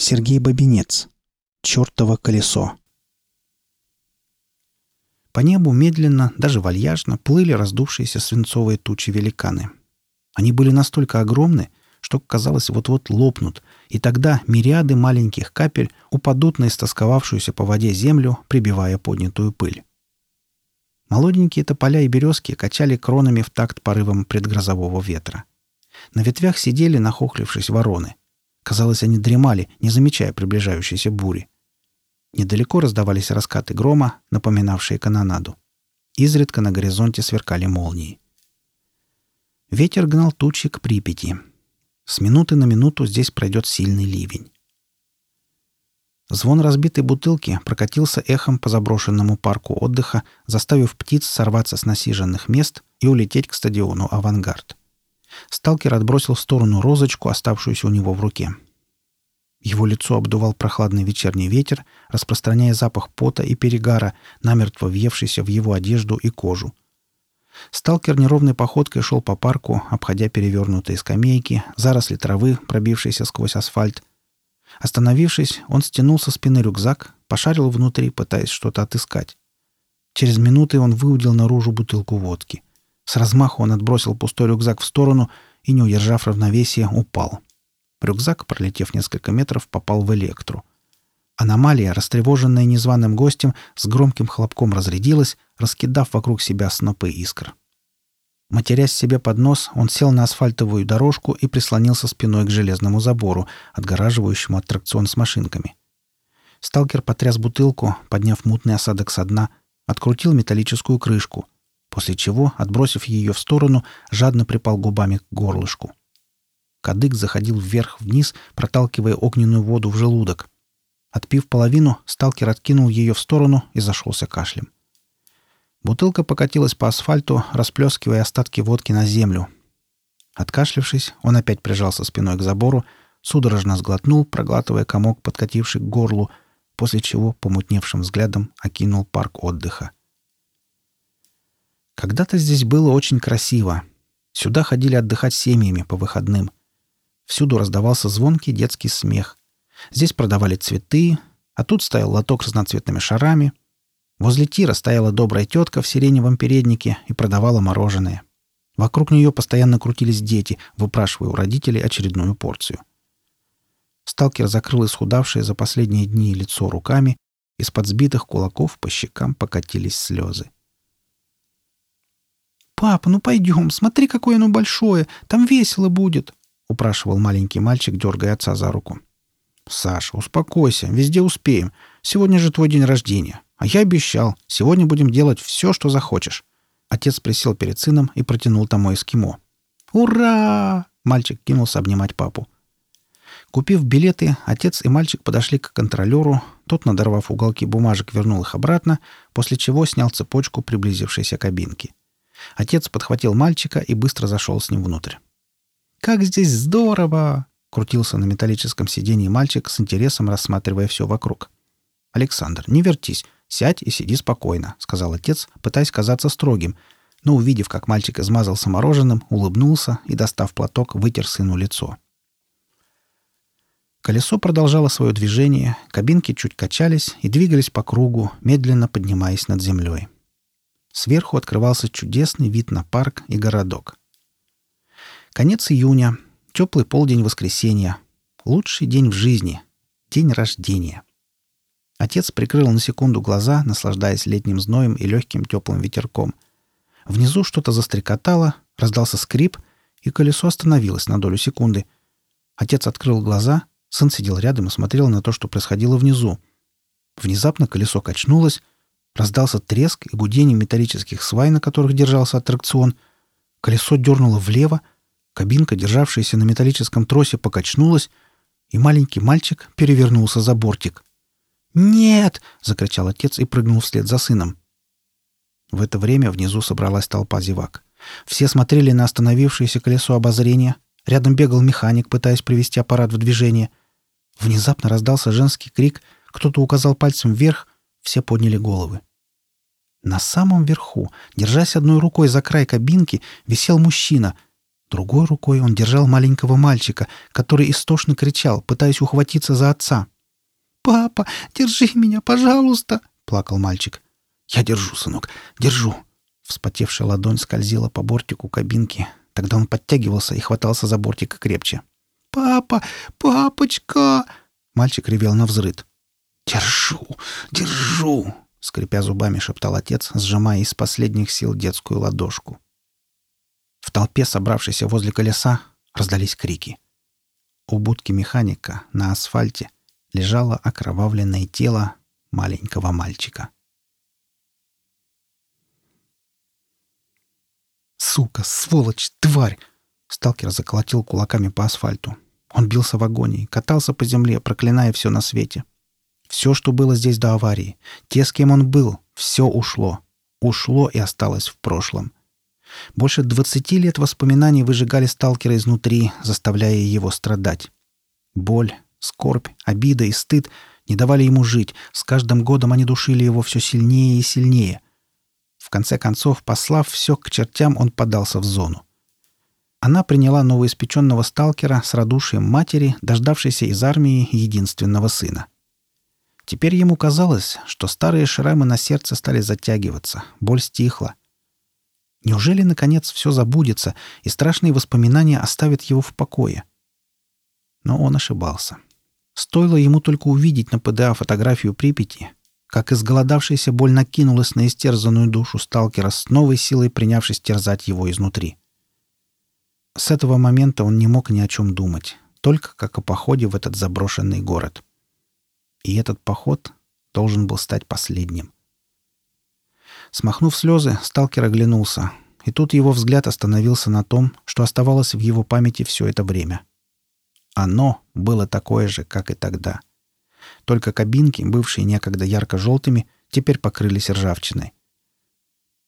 Сергей Бабинец. Чёртово колесо. По небу медленно, даже вальяжно, плыли раздувшиеся свинцовые тучи великаны. Они были настолько огромны, что, казалось, вот-вот лопнут, и тогда мириады маленьких капель упадут на истосковавшуюся по воде землю, прибивая поднятую пыль. Молоденькие тополя и березки качали кронами в такт порывом предгрозового ветра. На ветвях сидели, нахохлившись, вороны. Казалось, они дремали, не замечая приближающейся бури. Недалеко раздавались раскаты грома, напоминавшие канонаду. Изредка на горизонте сверкали молнии. Ветер гнал тучи к Припяти. С минуты на минуту здесь пройдет сильный ливень. Звон разбитой бутылки прокатился эхом по заброшенному парку отдыха, заставив птиц сорваться с насиженных мест и улететь к стадиону «Авангард». Сталкер отбросил в сторону розочку, оставшуюся у него в руке. Его лицо обдувал прохладный вечерний ветер, распространяя запах пота и перегара, намертво въевшийся в его одежду и кожу. Сталкер неровной походкой шел по парку, обходя перевернутые скамейки, заросли травы, пробившиеся сквозь асфальт. Остановившись, он стянул со спины рюкзак, пошарил внутри, пытаясь что-то отыскать. Через минуты он выудил наружу бутылку водки. С размаху он отбросил пустой рюкзак в сторону и, не удержав равновесия, упал. Рюкзак, пролетев несколько метров, попал в электру. Аномалия, растревоженная незваным гостем, с громким хлопком разрядилась, раскидав вокруг себя снопы искр. Матерясь себе под нос, он сел на асфальтовую дорожку и прислонился спиной к железному забору, отгораживающему аттракцион с машинками. Сталкер потряс бутылку, подняв мутный осадок со дна, открутил металлическую крышку — после чего, отбросив ее в сторону, жадно припал губами к горлышку. Кадык заходил вверх-вниз, проталкивая огненную воду в желудок. Отпив половину, сталкер откинул ее в сторону и зашелся кашлем. Бутылка покатилась по асфальту, расплескивая остатки водки на землю. Откашлившись, он опять прижался спиной к забору, судорожно сглотнул, проглатывая комок, подкативший к горлу, после чего помутневшим взглядом окинул парк отдыха. Когда-то здесь было очень красиво. Сюда ходили отдыхать семьями по выходным. Всюду раздавался звонкий детский смех. Здесь продавали цветы, а тут стоял лоток с разноцветными шарами. Возле тира стояла добрая тетка в сиреневом переднике и продавала мороженое. Вокруг нее постоянно крутились дети, выпрашивая у родителей очередную порцию. Сталкер закрыл исхудавшее за последние дни лицо руками, из-под сбитых кулаков по щекам покатились слезы. «Папа, ну пойдем, смотри, какое оно большое, там весело будет», — упрашивал маленький мальчик, дергая отца за руку. «Саша, успокойся, везде успеем. Сегодня же твой день рождения. А я обещал, сегодня будем делать все, что захочешь». Отец присел перед сыном и протянул тому эскимо. «Ура!» — мальчик кинулся обнимать папу. Купив билеты, отец и мальчик подошли к контролеру. Тот, надорвав уголки бумажек, вернул их обратно, после чего снял цепочку приблизившейся кабинки. Отец подхватил мальчика и быстро зашел с ним внутрь. «Как здесь здорово!» — крутился на металлическом сиденье мальчик с интересом, рассматривая все вокруг. «Александр, не вертись. Сядь и сиди спокойно», — сказал отец, пытаясь казаться строгим, но, увидев, как мальчик измазался мороженым, улыбнулся и, достав платок, вытер сыну лицо. Колесо продолжало свое движение, кабинки чуть качались и двигались по кругу, медленно поднимаясь над землей. Сверху открывался чудесный вид на парк и городок. Конец июня, теплый полдень воскресенья, лучший день в жизни, день рождения. Отец прикрыл на секунду глаза, наслаждаясь летним зноем и легким теплым ветерком. Внизу что-то застрекотало, раздался скрип, и колесо остановилось на долю секунды. Отец открыл глаза, сын сидел рядом и смотрел на то, что происходило внизу. Внезапно колесо качнулось, Раздался треск и гудение металлических свай, на которых держался аттракцион. Колесо дернуло влево, кабинка, державшаяся на металлическом тросе, покачнулась, и маленький мальчик перевернулся за бортик. «Нет!» — закричал отец и прыгнул вслед за сыном. В это время внизу собралась толпа зевак. Все смотрели на остановившееся колесо обозрения. Рядом бегал механик, пытаясь привести аппарат в движение. Внезапно раздался женский крик, кто-то указал пальцем вверх, все подняли головы. На самом верху, держась одной рукой за край кабинки, висел мужчина. Другой рукой он держал маленького мальчика, который истошно кричал, пытаясь ухватиться за отца. «Папа, держи меня, пожалуйста!» — плакал мальчик. «Я держу, сынок, держу!» Вспотевшая ладонь скользила по бортику кабинки. Тогда он подтягивался и хватался за бортик крепче. «Папа! Папочка!» Мальчик ревел на взрыд. «Держу! Держу!» — скрипя зубами, шептал отец, сжимая из последних сил детскую ладошку. В толпе, собравшейся возле колеса, раздались крики. У будки механика на асфальте лежало окровавленное тело маленького мальчика. «Сука! Сволочь! Тварь!» Сталкер заколотил кулаками по асфальту. Он бился в агонии, катался по земле, проклиная все на свете. Все, что было здесь до аварии, те, с кем он был, все ушло. Ушло и осталось в прошлом. Больше двадцати лет воспоминаний выжигали сталкера изнутри, заставляя его страдать. Боль, скорбь, обида и стыд не давали ему жить, с каждым годом они душили его все сильнее и сильнее. В конце концов, послав все к чертям, он подался в зону. Она приняла новоиспеченного сталкера с радушием матери, дождавшейся из армии единственного сына. Теперь ему казалось, что старые шрамы на сердце стали затягиваться, боль стихла. Неужели, наконец, все забудется, и страшные воспоминания оставят его в покое? Но он ошибался. Стоило ему только увидеть на ПДА фотографию Припяти, как изголодавшаяся боль накинулась на истерзанную душу сталкера с новой силой принявшись терзать его изнутри. С этого момента он не мог ни о чем думать, только как о походе в этот заброшенный город. И этот поход должен был стать последним. Смахнув слезы, сталкер оглянулся, и тут его взгляд остановился на том, что оставалось в его памяти все это время. Оно было такое же, как и тогда. Только кабинки, бывшие некогда ярко-желтыми, теперь покрылись ржавчиной.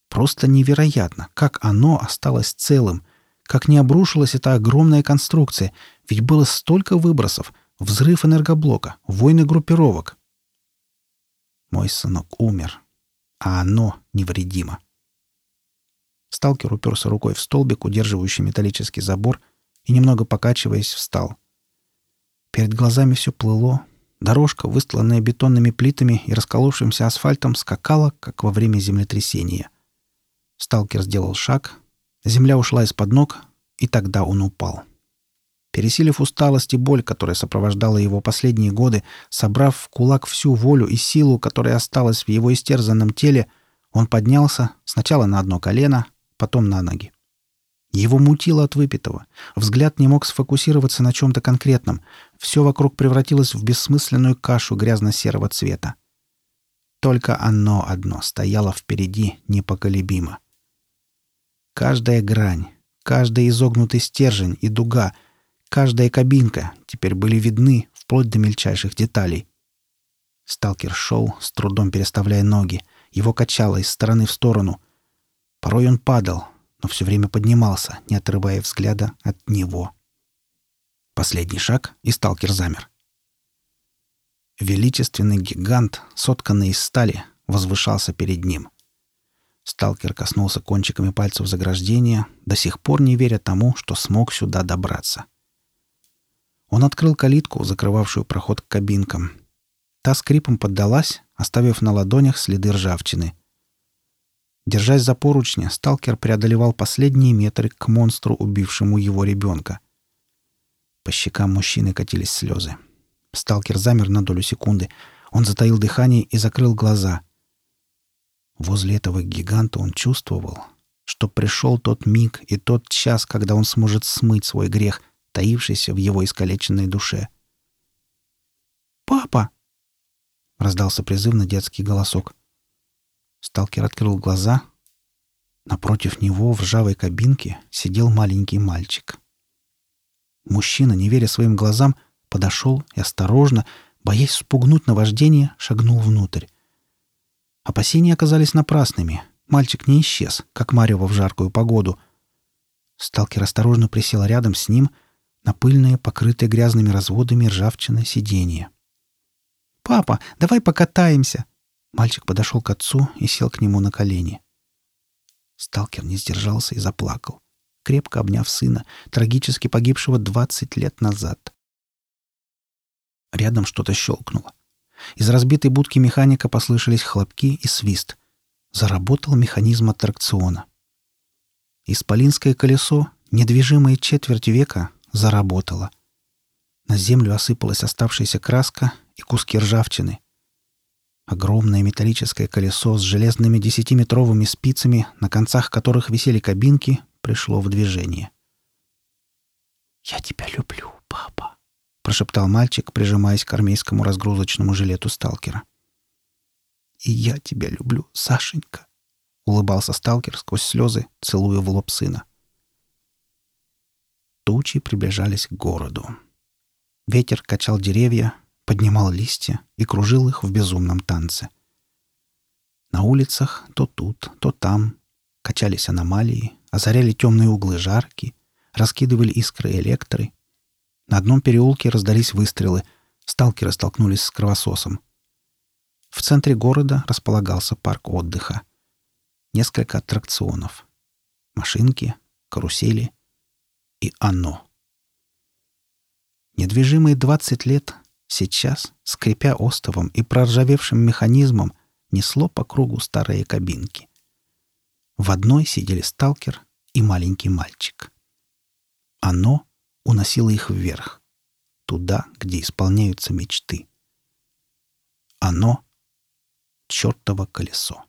Просто невероятно, как оно осталось целым, как не обрушилась эта огромная конструкция, ведь было столько выбросов, взрыв энергоблока, войны группировок. Мой сынок умер, а оно невредимо. Сталкер уперся рукой в столбик, удерживающий металлический забор, и, немного покачиваясь, встал. Перед глазами все плыло. Дорожка, выстланная бетонными плитами и расколовшимся асфальтом, скакала, как во время землетрясения. Сталкер сделал шаг. Земля ушла из-под ног, и тогда он упал. Пересилив усталость и боль, которая сопровождала его последние годы, собрав в кулак всю волю и силу, которая осталась в его истерзанном теле, он поднялся сначала на одно колено, потом на ноги. Его мутило от выпитого. Взгляд не мог сфокусироваться на чем-то конкретном. Все вокруг превратилось в бессмысленную кашу грязно-серого цвета. Только оно одно стояло впереди непоколебимо. Каждая грань, каждый изогнутый стержень и дуга — Каждая кабинка теперь были видны вплоть до мельчайших деталей. Сталкер шел, с трудом переставляя ноги. Его качало из стороны в сторону. Порой он падал, но все время поднимался, не отрывая взгляда от него. Последний шаг, и сталкер замер. Величественный гигант, сотканный из стали, возвышался перед ним. Сталкер коснулся кончиками пальцев заграждения, до сих пор не веря тому, что смог сюда добраться. Он открыл калитку, закрывавшую проход к кабинкам. Та скрипом поддалась, оставив на ладонях следы ржавчины. Держась за поручни, сталкер преодолевал последние метры к монстру, убившему его ребенка. По щекам мужчины катились слезы. Сталкер замер на долю секунды. Он затаил дыхание и закрыл глаза. Возле этого гиганта он чувствовал, что пришел тот миг и тот час, когда он сможет смыть свой грех, таившийся в его искалеченной душе. «Папа!» — раздался призывно детский голосок. Сталкер открыл глаза. Напротив него в ржавой кабинке сидел маленький мальчик. Мужчина, не веря своим глазам, подошел и осторожно, боясь спугнуть наваждение, шагнул внутрь. Опасения оказались напрасными. Мальчик не исчез, как Марева в жаркую погоду. Сталкер осторожно присел рядом с ним — на пыльное, покрытое грязными разводами ржавчины сиденье. «Папа, давай покатаемся!» Мальчик подошел к отцу и сел к нему на колени. Сталкер не сдержался и заплакал. крепко обняв сына, трагически погибшего 20 лет назад. Рядом что-то щелкнуло. Из разбитой будки механика послышались хлопки и свист. Заработал механизм аттракциона. Исполинское колесо, недвижимое четверть века, заработало. На землю осыпалась оставшаяся краска и куски ржавчины. Огромное металлическое колесо с железными десятиметровыми спицами, на концах которых висели кабинки, пришло в движение. «Я тебя люблю, папа», — прошептал мальчик, прижимаясь к армейскому разгрузочному жилету сталкера. «И я тебя люблю, Сашенька», — улыбался сталкер сквозь слезы, целуя в лоб сына. Тучи приближались к городу. Ветер качал деревья, поднимал листья и кружил их в безумном танце. На улицах то тут, то там качались аномалии, озаряли темные углы жарки, раскидывали искры электры. На одном переулке раздались выстрелы, сталкеры столкнулись с кровососом. В центре города располагался парк отдыха. Несколько аттракционов. Машинки, карусели и оно. Недвижимые 20 лет сейчас, скрипя остовом и проржавевшим механизмом, несло по кругу старые кабинки. В одной сидели сталкер и маленький мальчик. Оно уносило их вверх, туда, где исполняются мечты. Оно — чертово колесо.